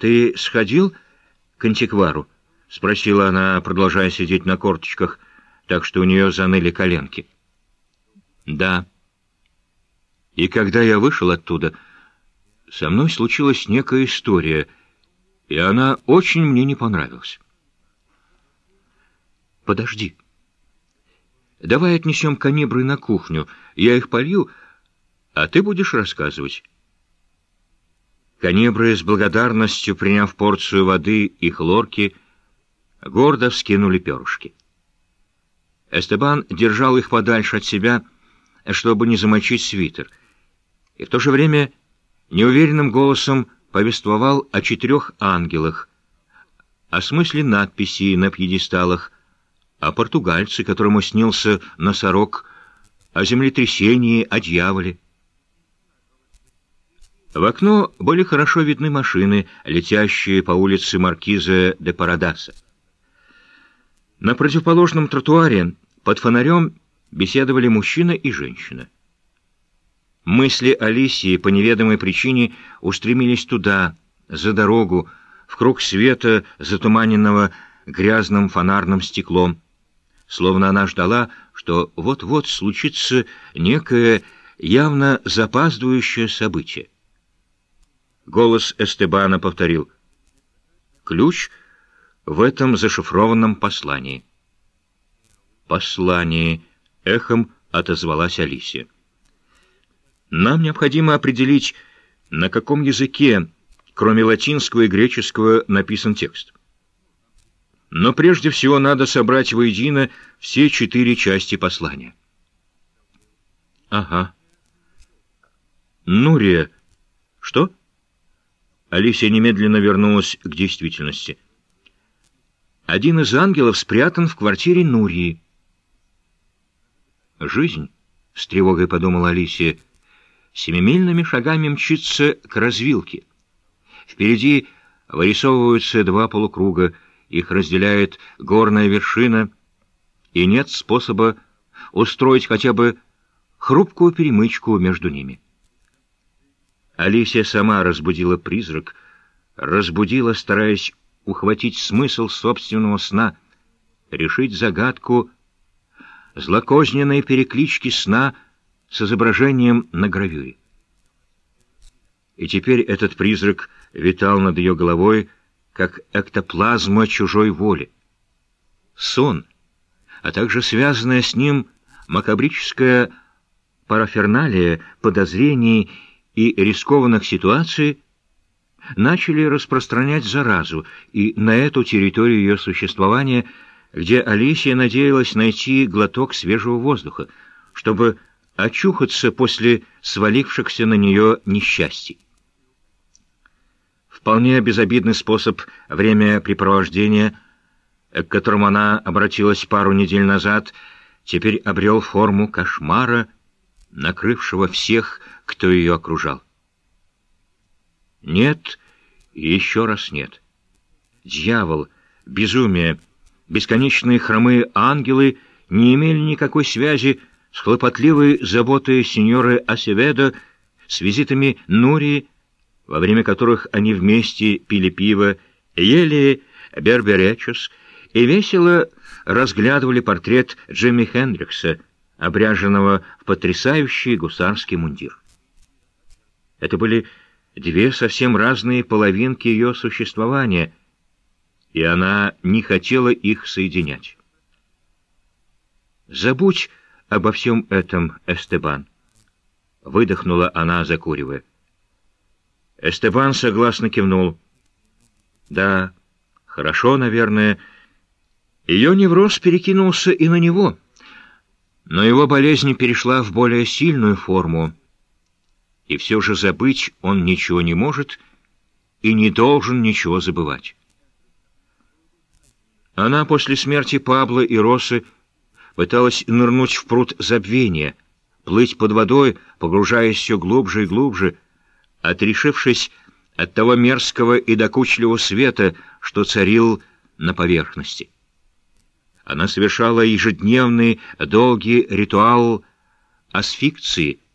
«Ты сходил к антиквару?» — спросила она, продолжая сидеть на корточках, так что у нее заныли коленки. «Да». И когда я вышел оттуда, со мной случилась некая история, и она очень мне не понравилась. «Подожди. Давай отнесем канибры на кухню, я их полью, а ты будешь рассказывать». Канибры с благодарностью, приняв порцию воды и хлорки, гордо вскинули перышки. Эстебан держал их подальше от себя, чтобы не замочить свитер, и в то же время неуверенным голосом повествовал о четырех ангелах, о смысле надписей на пьедесталах, о португальце, которому снился носорог, о землетрясении, о дьяволе. В окно были хорошо видны машины, летящие по улице Маркиза де Парадаса. На противоположном тротуаре под фонарем беседовали мужчина и женщина. Мысли Алисии по неведомой причине устремились туда, за дорогу, в круг света, затуманенного грязным фонарным стеклом, словно она ждала, что вот-вот случится некое явно запаздывающее событие. Голос Эстебана повторил. Ключ в этом зашифрованном послании. Послание эхом отозвалась Алисия. Нам необходимо определить, на каком языке, кроме латинского и греческого, написан текст. Но прежде всего надо собрать воедино все четыре части послания. Ага. Нурия. Что? Алисия немедленно вернулась к действительности. Один из ангелов спрятан в квартире Нурии. «Жизнь», — с тревогой подумала Алисия, — семимильными шагами мчится к развилке. Впереди вырисовываются два полукруга, их разделяет горная вершина, и нет способа устроить хотя бы хрупкую перемычку между ними. Алисия сама разбудила призрак, разбудила, стараясь ухватить смысл собственного сна, решить загадку злокозненной переклички сна с изображением на гравюре. И теперь этот призрак витал над ее головой, как эктоплазма чужой воли. Сон, а также связанная с ним макабрическая параферналия подозрений и рискованных ситуаций начали распространять заразу и на эту территорию ее существования, где Алисия надеялась найти глоток свежего воздуха, чтобы очухаться после свалившихся на нее несчастий. Вполне безобидный способ времяпрепровождения, к которому она обратилась пару недель назад, теперь обрел форму кошмара, накрывшего всех, кто ее окружал. Нет и еще раз нет. Дьявол, безумие, бесконечные хромые ангелы не имели никакой связи с хлопотливой заботой сеньоры Асеведо, с визитами Нурии, во время которых они вместе пили пиво, ели берберечус и весело разглядывали портрет Джимми Хендрикса, обряженного в потрясающий гусарский мундир. Это были две совсем разные половинки ее существования, и она не хотела их соединять. «Забудь обо всем этом, Эстебан», — выдохнула она, закуривая. Эстебан согласно кивнул. «Да, хорошо, наверное. Ее невроз перекинулся и на него, но его болезнь перешла в более сильную форму» и все же забыть он ничего не может и не должен ничего забывать. Она после смерти Пабло и Росы пыталась нырнуть в пруд забвения, плыть под водой, погружаясь все глубже и глубже, отрешившись от того мерзкого и докучливого света, что царил на поверхности. Она совершала ежедневный долгий ритуал асфикции —